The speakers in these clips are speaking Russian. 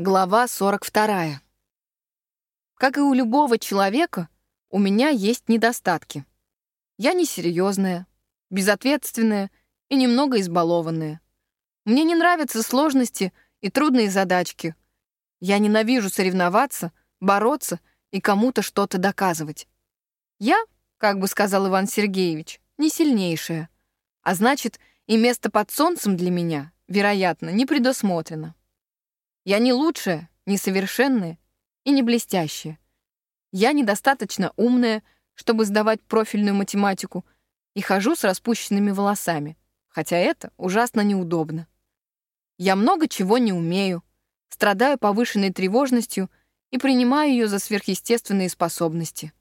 Глава 42. Как и у любого человека, у меня есть недостатки. Я несерьезная, безответственная и немного избалованная. Мне не нравятся сложности и трудные задачки. Я ненавижу соревноваться, бороться и кому-то что-то доказывать. Я, как бы сказал Иван Сергеевич, не сильнейшая. А значит, и место под солнцем для меня, вероятно, не предусмотрено. Я не лучшая, не совершенная и не блестящая. Я недостаточно умная, чтобы сдавать профильную математику, и хожу с распущенными волосами, хотя это ужасно неудобно. Я много чего не умею, страдаю повышенной тревожностью и принимаю ее за сверхъестественные способности.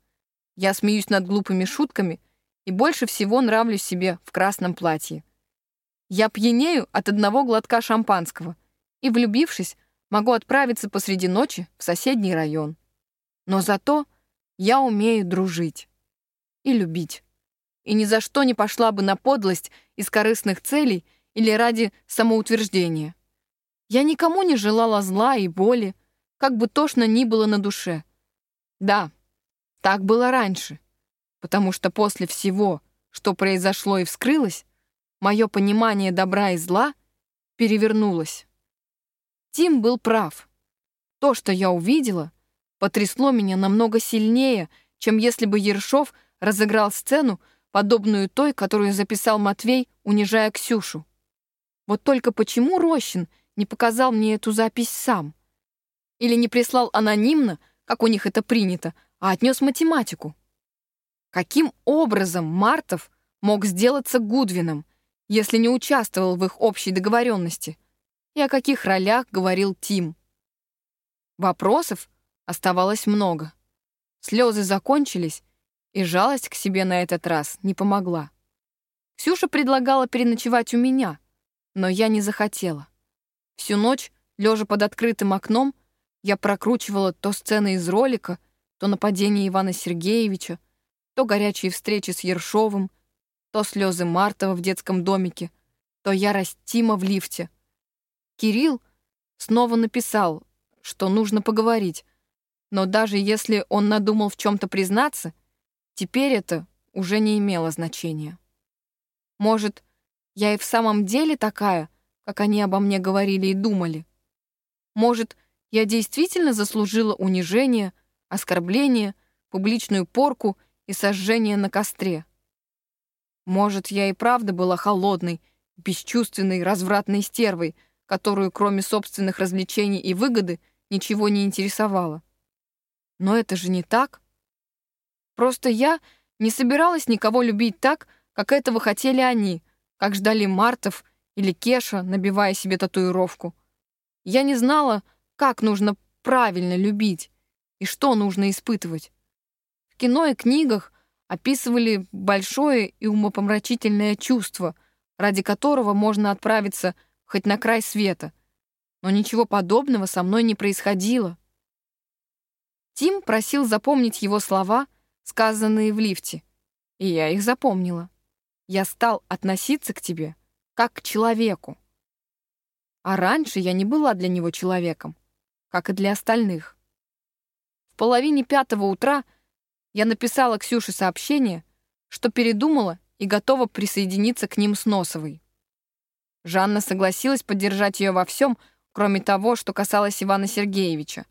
Я смеюсь над глупыми шутками и больше всего нравлюсь себе в красном платье. Я пьянею от одного глотка шампанского и, влюбившись, могу отправиться посреди ночи в соседний район. Но зато я умею дружить и любить. И ни за что не пошла бы на подлость из корыстных целей или ради самоутверждения. Я никому не желала зла и боли, как бы тошно ни было на душе. Да, так было раньше, потому что после всего, что произошло и вскрылось, мое понимание добра и зла перевернулось. Тим был прав. То, что я увидела, потрясло меня намного сильнее, чем если бы Ершов разыграл сцену, подобную той, которую записал Матвей, унижая Ксюшу. Вот только почему Рощин не показал мне эту запись сам? Или не прислал анонимно, как у них это принято, а отнес математику? Каким образом Мартов мог сделаться Гудвином, если не участвовал в их общей договоренности? И о каких ролях говорил Тим. Вопросов оставалось много. Слезы закончились, и жалость к себе на этот раз не помогла. Ксюша предлагала переночевать у меня, но я не захотела. Всю ночь, лежа под открытым окном, я прокручивала то сцены из ролика, то нападение Ивана Сергеевича, то горячие встречи с Ершовым, то слезы Мартова в детском домике, то ярость Тима в лифте — Кирилл снова написал, что нужно поговорить, но даже если он надумал в чем-то признаться, теперь это уже не имело значения. Может, я и в самом деле такая, как они обо мне говорили и думали? Может, я действительно заслужила унижение, оскорбление, публичную порку и сожжение на костре? Может, я и правда была холодной, бесчувственной, развратной стервой, которую, кроме собственных развлечений и выгоды, ничего не интересовало. Но это же не так. Просто я не собиралась никого любить так, как этого хотели они, как ждали Мартов или Кеша, набивая себе татуировку. Я не знала, как нужно правильно любить и что нужно испытывать. В кино и книгах описывали большое и умопомрачительное чувство, ради которого можно отправиться хоть на край света. Но ничего подобного со мной не происходило. Тим просил запомнить его слова, сказанные в лифте, и я их запомнила. Я стал относиться к тебе как к человеку. А раньше я не была для него человеком, как и для остальных. В половине пятого утра я написала Ксюше сообщение, что передумала и готова присоединиться к ним с Носовой. Жанна согласилась поддержать ее во всем, кроме того, что касалось Ивана Сергеевича.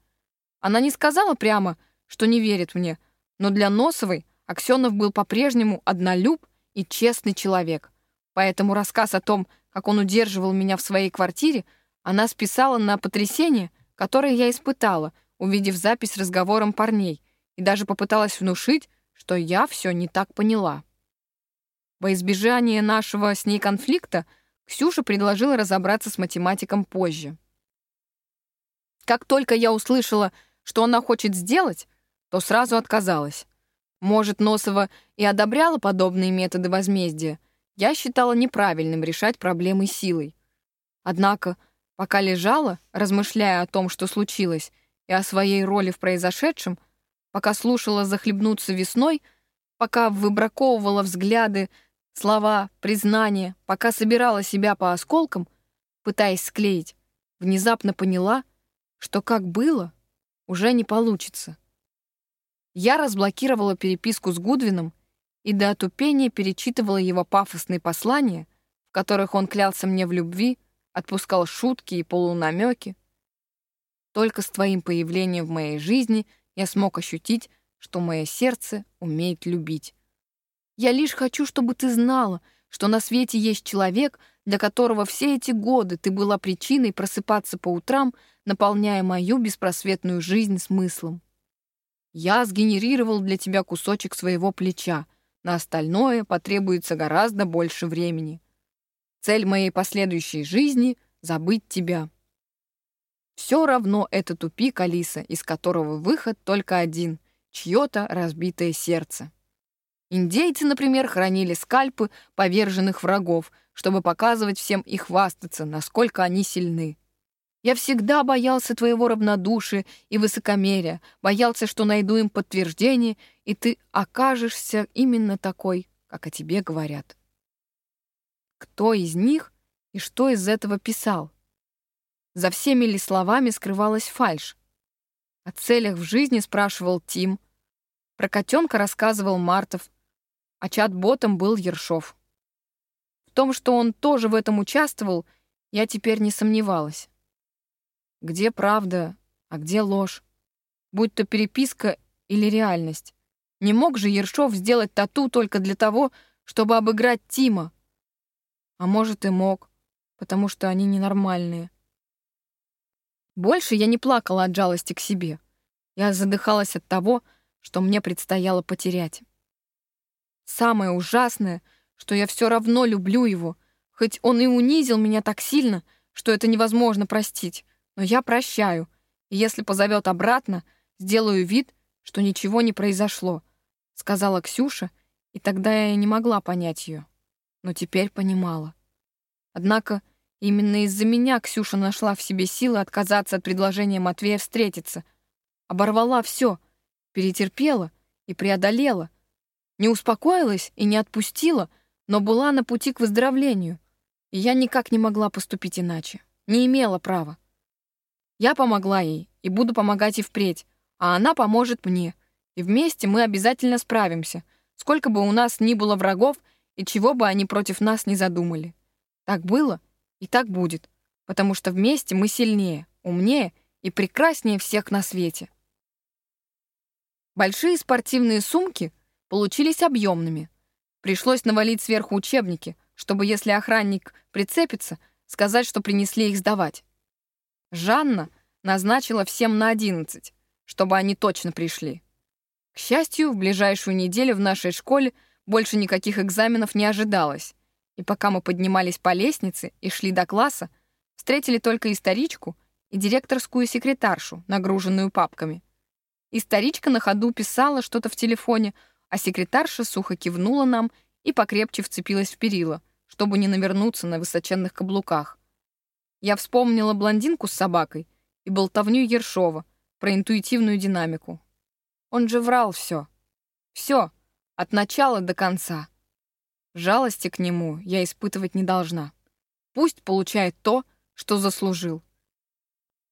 Она не сказала прямо, что не верит мне, но для Носовой Аксенов был по-прежнему однолюб и честный человек. Поэтому рассказ о том, как он удерживал меня в своей квартире, она списала на потрясение, которое я испытала, увидев запись разговором парней, и даже попыталась внушить, что я все не так поняла. Во избежание нашего с ней конфликта Ксюша предложила разобраться с математиком позже. Как только я услышала, что она хочет сделать, то сразу отказалась. Может, Носова и одобряла подобные методы возмездия, я считала неправильным решать проблемы силой. Однако, пока лежала, размышляя о том, что случилось, и о своей роли в произошедшем, пока слушала захлебнуться весной, пока выбраковывала взгляды слова, признания, пока собирала себя по осколкам, пытаясь склеить, внезапно поняла, что как было, уже не получится. Я разблокировала переписку с Гудвином и до отупения перечитывала его пафосные послания, в которых он клялся мне в любви, отпускал шутки и полунамеки. Только с твоим появлением в моей жизни я смог ощутить, что мое сердце умеет любить. Я лишь хочу, чтобы ты знала, что на свете есть человек, для которого все эти годы ты была причиной просыпаться по утрам, наполняя мою беспросветную жизнь смыслом. Я сгенерировал для тебя кусочек своего плеча, на остальное потребуется гораздо больше времени. Цель моей последующей жизни — забыть тебя. Все равно это тупик, Алиса, из которого выход только один — чье-то разбитое сердце. Индейцы, например, хранили скальпы поверженных врагов, чтобы показывать всем и хвастаться, насколько они сильны. Я всегда боялся твоего равнодушия и высокомерия, боялся, что найду им подтверждение, и ты окажешься именно такой, как о тебе говорят. Кто из них и что из этого писал? За всеми ли словами скрывалась фальшь? О целях в жизни спрашивал Тим. Про котенка рассказывал Мартов, а чат-ботом был Ершов. В том, что он тоже в этом участвовал, я теперь не сомневалась. Где правда, а где ложь? Будь то переписка или реальность. Не мог же Ершов сделать тату только для того, чтобы обыграть Тима. А может и мог, потому что они ненормальные. Больше я не плакала от жалости к себе. Я задыхалась от того, что мне предстояло потерять. Самое ужасное, что я все равно люблю его, хоть он и унизил меня так сильно, что это невозможно простить. Но я прощаю, и если позовет обратно, сделаю вид, что ничего не произошло, сказала Ксюша, и тогда я не могла понять ее, но теперь понимала. Однако именно из-за меня Ксюша нашла в себе силы отказаться от предложения Матвея встретиться, оборвала все, перетерпела и преодолела, не успокоилась и не отпустила, но была на пути к выздоровлению. И я никак не могла поступить иначе. Не имела права. Я помогла ей и буду помогать и впредь, а она поможет мне. И вместе мы обязательно справимся, сколько бы у нас ни было врагов и чего бы они против нас не задумали. Так было и так будет, потому что вместе мы сильнее, умнее и прекраснее всех на свете. Большие спортивные сумки — получились объемными. Пришлось навалить сверху учебники, чтобы, если охранник прицепится, сказать, что принесли их сдавать. Жанна назначила всем на 11, чтобы они точно пришли. К счастью, в ближайшую неделю в нашей школе больше никаких экзаменов не ожидалось, и пока мы поднимались по лестнице и шли до класса, встретили только историчку и директорскую секретаршу, нагруженную папками. Историчка на ходу писала что-то в телефоне, а секретарша сухо кивнула нам и покрепче вцепилась в перила, чтобы не навернуться на высоченных каблуках. Я вспомнила блондинку с собакой и болтовню Ершова про интуитивную динамику. Он же врал все. Все, от начала до конца. Жалости к нему я испытывать не должна. Пусть получает то, что заслужил.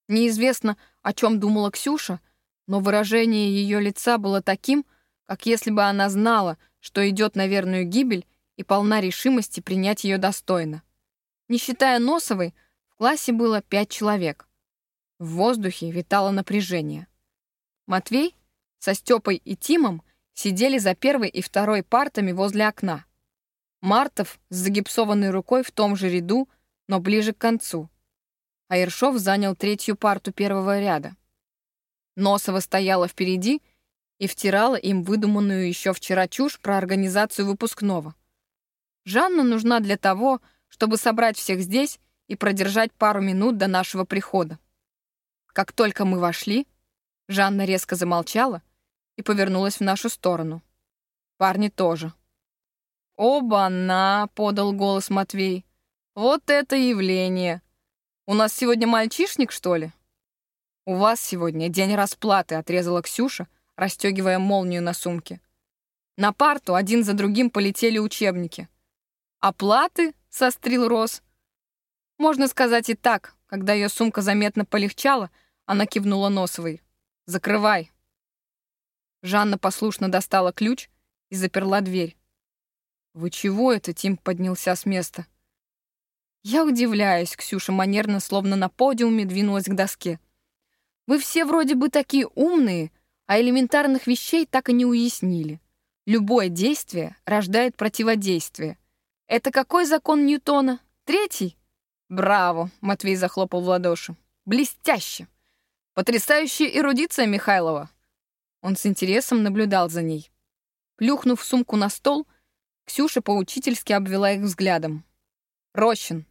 Неизвестно, о чем думала Ксюша, но выражение ее лица было таким, как если бы она знала, что идет на верную гибель и полна решимости принять ее достойно. Не считая Носовой, в классе было пять человек. В воздухе витало напряжение. Матвей со Степой и Тимом сидели за первой и второй партами возле окна. Мартов с загипсованной рукой в том же ряду, но ближе к концу. А Ершов занял третью парту первого ряда. Носова стояла впереди — и втирала им выдуманную еще вчера чушь про организацию выпускного. Жанна нужна для того, чтобы собрать всех здесь и продержать пару минут до нашего прихода. Как только мы вошли, Жанна резко замолчала и повернулась в нашу сторону. Парни тоже. «Оба-на!» — подал голос Матвей. «Вот это явление! У нас сегодня мальчишник, что ли?» «У вас сегодня день расплаты», — отрезала Ксюша, расстегивая молнию на сумке. На парту один за другим полетели учебники. «Оплаты?» — сострил Рос. Можно сказать и так, когда ее сумка заметно полегчала, Она кивнула Носовой. «Закрывай». Жанна послушно достала ключ и заперла дверь. «Вы чего это?» — Тим поднялся с места. Я удивляюсь, Ксюша манерно, словно на подиуме, двинулась к доске. «Вы все вроде бы такие умные, а элементарных вещей так и не уяснили. Любое действие рождает противодействие. Это какой закон Ньютона? Третий? Браво, Матвей захлопал в ладоши. Блестяще. Потрясающая эрудиция Михайлова. Он с интересом наблюдал за ней. Плюхнув сумку на стол, Ксюша поучительски обвела их взглядом. «Рощин,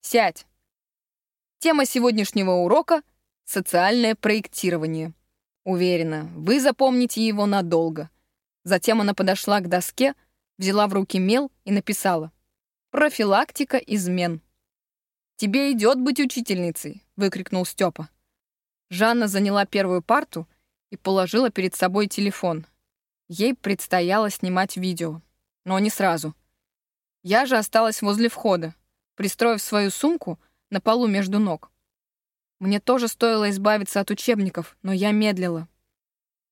сядь. Тема сегодняшнего урока — социальное проектирование. Уверена, вы запомните его надолго. Затем она подошла к доске, взяла в руки мел и написала «Профилактика измен». «Тебе идет быть учительницей!» — выкрикнул Степа. Жанна заняла первую парту и положила перед собой телефон. Ей предстояло снимать видео, но не сразу. Я же осталась возле входа, пристроив свою сумку на полу между ног. Мне тоже стоило избавиться от учебников, но я медлила.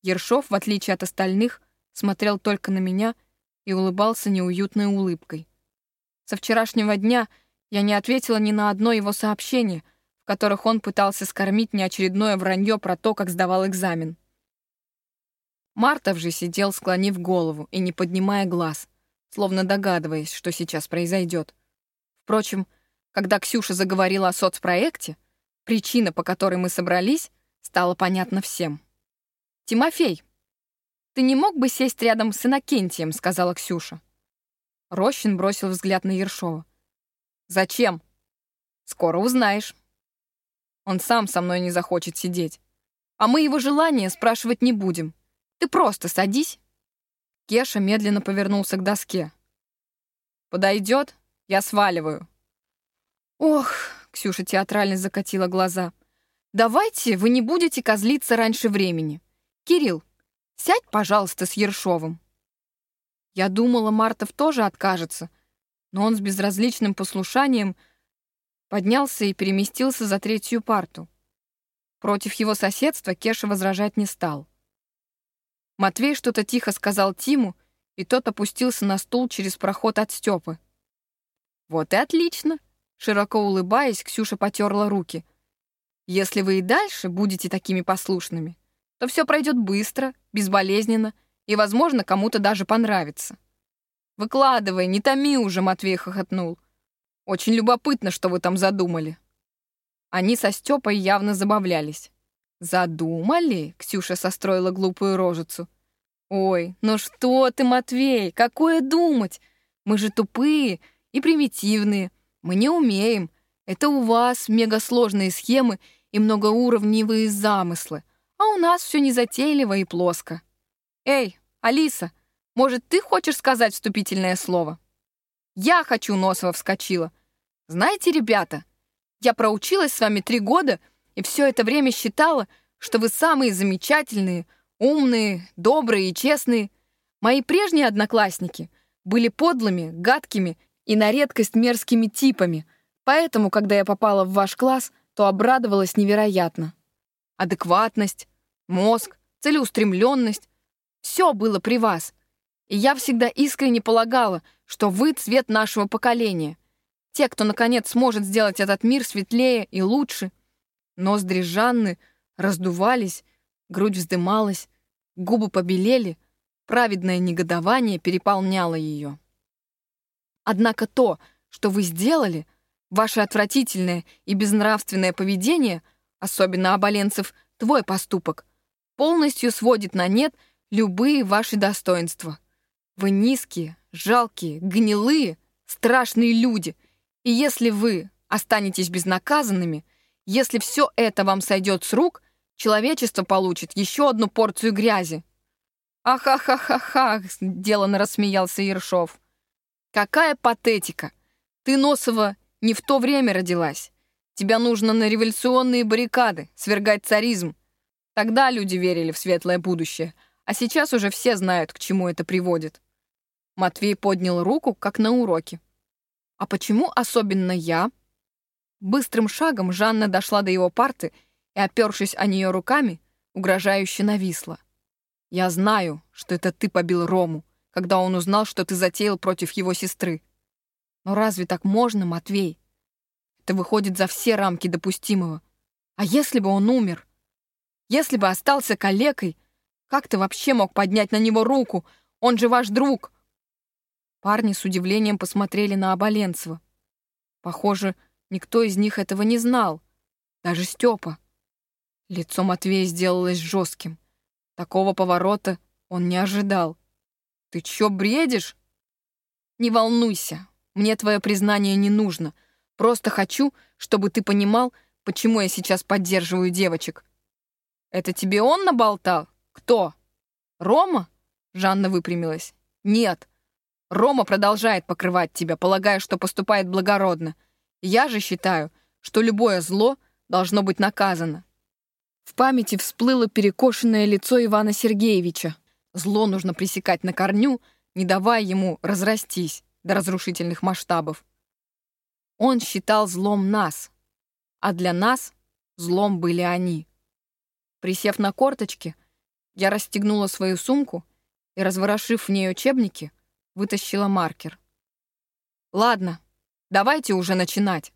Ершов, в отличие от остальных, смотрел только на меня и улыбался неуютной улыбкой. Со вчерашнего дня я не ответила ни на одно его сообщение, в которых он пытался скормить мне очередное вранье про то, как сдавал экзамен. Мартов же сидел, склонив голову и не поднимая глаз, словно догадываясь, что сейчас произойдет. Впрочем, когда Ксюша заговорила о соцпроекте, причина, по которой мы собрались, стала понятна всем. «Тимофей, «Ты не мог бы сесть рядом с Иннокентием?» — сказала Ксюша. Рощин бросил взгляд на Ершова. «Зачем?» «Скоро узнаешь». Он сам со мной не захочет сидеть. А мы его желания спрашивать не будем. Ты просто садись. Кеша медленно повернулся к доске. «Подойдет? Я сваливаю». «Ох», — Ксюша театрально закатила глаза, «давайте вы не будете козлиться раньше времени. Кирилл, Сядь, пожалуйста, с Ершовым». Я думала, Мартов тоже откажется, но он с безразличным послушанием поднялся и переместился за третью парту. Против его соседства Кеша возражать не стал. Матвей что-то тихо сказал Тиму, и тот опустился на стул через проход от Степы. «Вот и отлично!» Широко улыбаясь, Ксюша потерла руки. «Если вы и дальше будете такими послушными, то все пройдет быстро, безболезненно и, возможно, кому-то даже понравится. «Выкладывай, не томи уже», — Матвей хохотнул. «Очень любопытно, что вы там задумали». Они со Степой явно забавлялись. «Задумали?» — Ксюша состроила глупую рожицу. «Ой, ну что ты, Матвей, какое думать? Мы же тупые и примитивные. Мы не умеем. Это у вас мегасложные схемы и многоуровневые замыслы а у нас все незатейливо и плоско. Эй, Алиса, может, ты хочешь сказать вступительное слово? Я хочу, Носова вскочила. Знаете, ребята, я проучилась с вами три года и все это время считала, что вы самые замечательные, умные, добрые и честные. Мои прежние одноклассники были подлыми, гадкими и на редкость мерзкими типами, поэтому, когда я попала в ваш класс, то обрадовалась невероятно адекватность, мозг, целеустремленность. Все было при вас. И я всегда искренне полагала, что вы цвет нашего поколения. Те, кто, наконец, сможет сделать этот мир светлее и лучше. Ноздри Жанны раздувались, грудь вздымалась, губы побелели, праведное негодование переполняло ее. Однако то, что вы сделали, ваше отвратительное и безнравственное поведение — особенно оболенцев, твой поступок, полностью сводит на нет любые ваши достоинства. Вы низкие, жалкие, гнилые, страшные люди. И если вы останетесь безнаказанными, если все это вам сойдет с рук, человечество получит еще одну порцию грязи. «Ахахахаха!» — деланно рассмеялся Ершов. «Какая патетика! Ты, Носова, не в то время родилась. Тебя нужно на революционные баррикады, свергать царизм. Тогда люди верили в светлое будущее, а сейчас уже все знают, к чему это приводит. Матвей поднял руку, как на уроке. «А почему особенно я?» Быстрым шагом Жанна дошла до его парты и опершись о нее руками, угрожающе нависла. «Я знаю, что это ты побил Рому, когда он узнал, что ты затеял против его сестры. Но разве так можно, Матвей? Это выходит за все рамки допустимого. А если бы он умер? Если бы остался калекой, как ты вообще мог поднять на него руку? Он же ваш друг!» Парни с удивлением посмотрели на Оболенцева. Похоже, никто из них этого не знал. Даже Степа. Лицо Матвея сделалось жестким. Такого поворота он не ожидал. «Ты чё, бредишь?» «Не волнуйся, мне твое признание не нужно. Просто хочу, чтобы ты понимал, почему я сейчас поддерживаю девочек». «Это тебе он наболтал? Кто? Рома?» Жанна выпрямилась. «Нет, Рома продолжает покрывать тебя, полагая, что поступает благородно. Я же считаю, что любое зло должно быть наказано. В памяти всплыло перекошенное лицо Ивана Сергеевича. Зло нужно пресекать на корню, не давая ему разрастись до разрушительных масштабов. Он считал злом нас, а для нас злом были они. Присев на корточки, я расстегнула свою сумку и, разворошив в ней учебники, вытащила маркер. «Ладно, давайте уже начинать».